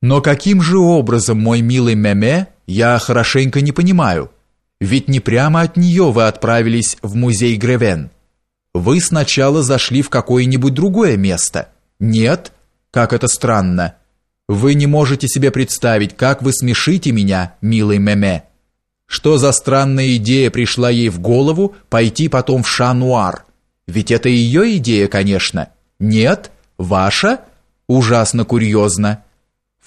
Но каким же образом, мой милый Меме, я хорошенько не понимаю. Ведь не прямо от нее вы отправились в музей Гревен. Вы сначала зашли в какое-нибудь другое место. Нет? Как это странно. Вы не можете себе представить, как вы смешите меня, милый Меме. Что за странная идея пришла ей в голову пойти потом в Шануар? Ведь это ее идея, конечно. Нет? Ваша? Ужасно курьезно.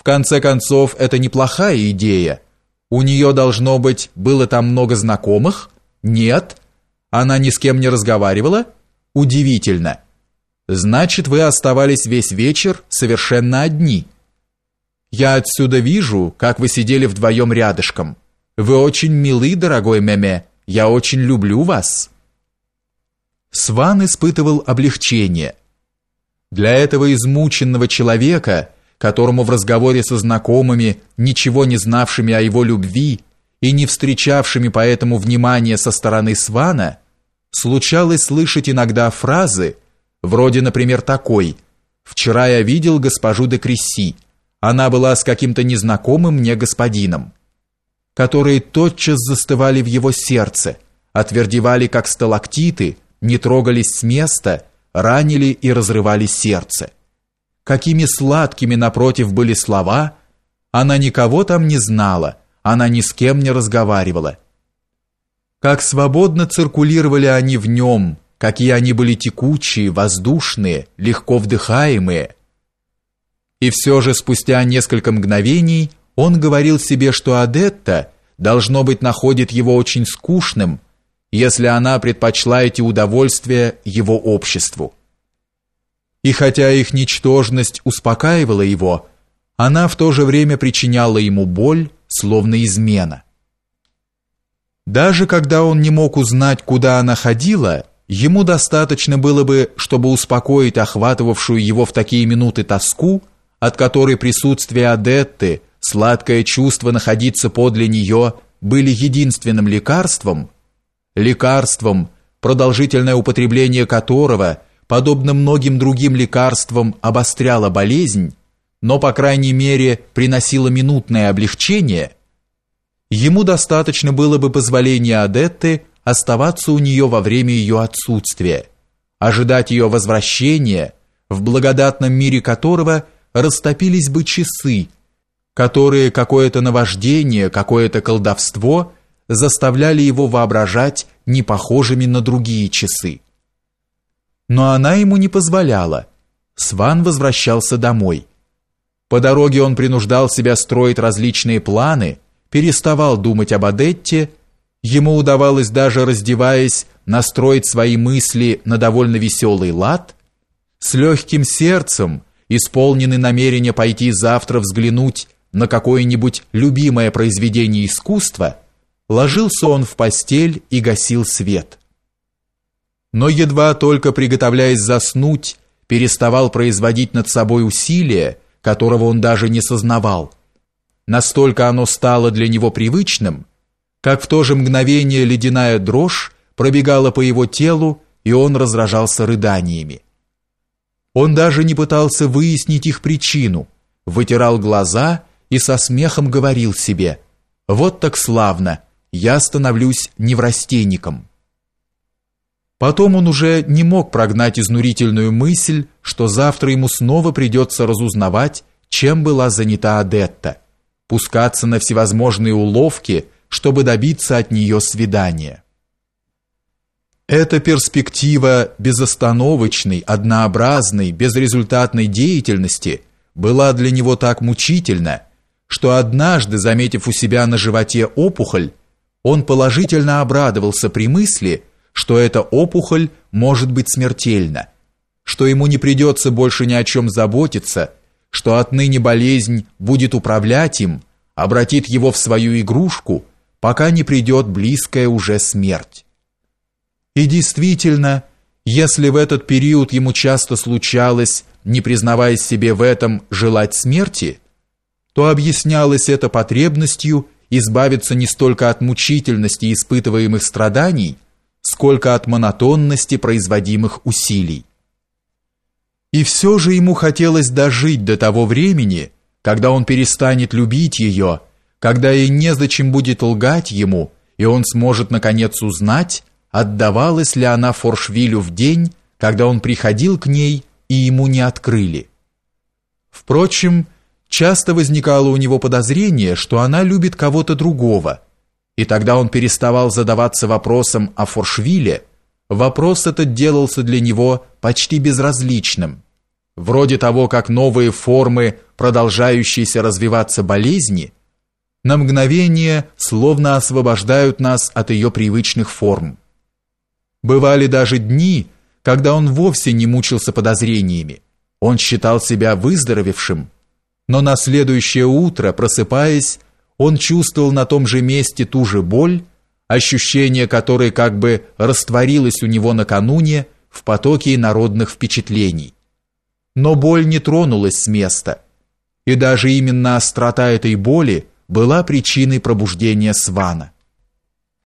В конце концов, это неплохая идея. У нее, должно быть, было там много знакомых? Нет. Она ни с кем не разговаривала? Удивительно. Значит, вы оставались весь вечер совершенно одни. Я отсюда вижу, как вы сидели вдвоем рядышком. Вы очень милы, дорогой Меме. Я очень люблю вас. Сван испытывал облегчение. Для этого измученного человека – которому в разговоре со знакомыми, ничего не знавшими о его любви и не встречавшими поэтому внимания со стороны Свана, случалось слышать иногда фразы, вроде, например, такой «Вчера я видел госпожу де Кресси, она была с каким-то незнакомым мне господином», которые тотчас застывали в его сердце, отвердевали как сталактиты, не трогались с места, ранили и разрывали сердце какими сладкими напротив были слова, она никого там не знала, она ни с кем не разговаривала. Как свободно циркулировали они в нем, какие они были текучие, воздушные, легко вдыхаемые. И все же спустя несколько мгновений он говорил себе, что Адетта, должно быть, находит его очень скучным, если она предпочла эти удовольствия его обществу. И хотя их ничтожность успокаивала его, она в то же время причиняла ему боль, словно измена. Даже когда он не мог узнать, куда она ходила, ему достаточно было бы, чтобы успокоить охватывавшую его в такие минуты тоску, от которой присутствие Адетты, сладкое чувство находиться подле нее были единственным лекарством, лекарством, продолжительное употребление которого – подобно многим другим лекарствам, обостряла болезнь, но, по крайней мере, приносила минутное облегчение, ему достаточно было бы позволения Адетты оставаться у нее во время ее отсутствия, ожидать ее возвращения, в благодатном мире которого растопились бы часы, которые какое-то наваждение, какое-то колдовство заставляли его воображать непохожими на другие часы но она ему не позволяла. Сван возвращался домой. По дороге он принуждал себя строить различные планы, переставал думать об Адетте, ему удавалось даже раздеваясь настроить свои мысли на довольно веселый лад, с легким сердцем, исполненный намерения пойти завтра взглянуть на какое-нибудь любимое произведение искусства, ложился он в постель и гасил свет но едва только приготовляясь заснуть, переставал производить над собой усилие, которого он даже не сознавал. Настолько оно стало для него привычным, как в то же мгновение ледяная дрожь пробегала по его телу, и он разражался рыданиями. Он даже не пытался выяснить их причину, вытирал глаза и со смехом говорил себе «Вот так славно, я становлюсь неврастенником». Потом он уже не мог прогнать изнурительную мысль, что завтра ему снова придется разузнавать, чем была занята Адетта, пускаться на всевозможные уловки, чтобы добиться от нее свидания. Эта перспектива безостановочной, однообразной, безрезультатной деятельности была для него так мучительна, что однажды, заметив у себя на животе опухоль, он положительно обрадовался при мысли, что эта опухоль может быть смертельна, что ему не придется больше ни о чем заботиться, что отныне болезнь будет управлять им, обратит его в свою игрушку, пока не придет близкая уже смерть. И действительно, если в этот период ему часто случалось, не признаваясь себе в этом, желать смерти, то объяснялось это потребностью избавиться не столько от мучительности испытываемых страданий, сколько от монотонности производимых усилий. И все же ему хотелось дожить до того времени, когда он перестанет любить ее, когда ей незачем будет лгать ему, и он сможет наконец узнать, отдавалась ли она Форшвилю в день, когда он приходил к ней и ему не открыли. Впрочем, часто возникало у него подозрение, что она любит кого-то другого, и тогда он переставал задаваться вопросом о Форшвиле, вопрос этот делался для него почти безразличным вроде того, как новые формы продолжающиеся развиваться болезни, на мгновение словно освобождают нас от ее привычных форм. Бывали даже дни, когда он вовсе не мучился подозрениями. Он считал себя выздоровевшим, но на следующее утро, просыпаясь, он чувствовал на том же месте ту же боль, ощущение которой как бы растворилось у него накануне в потоке народных впечатлений. Но боль не тронулась с места, и даже именно острота этой боли была причиной пробуждения Свана.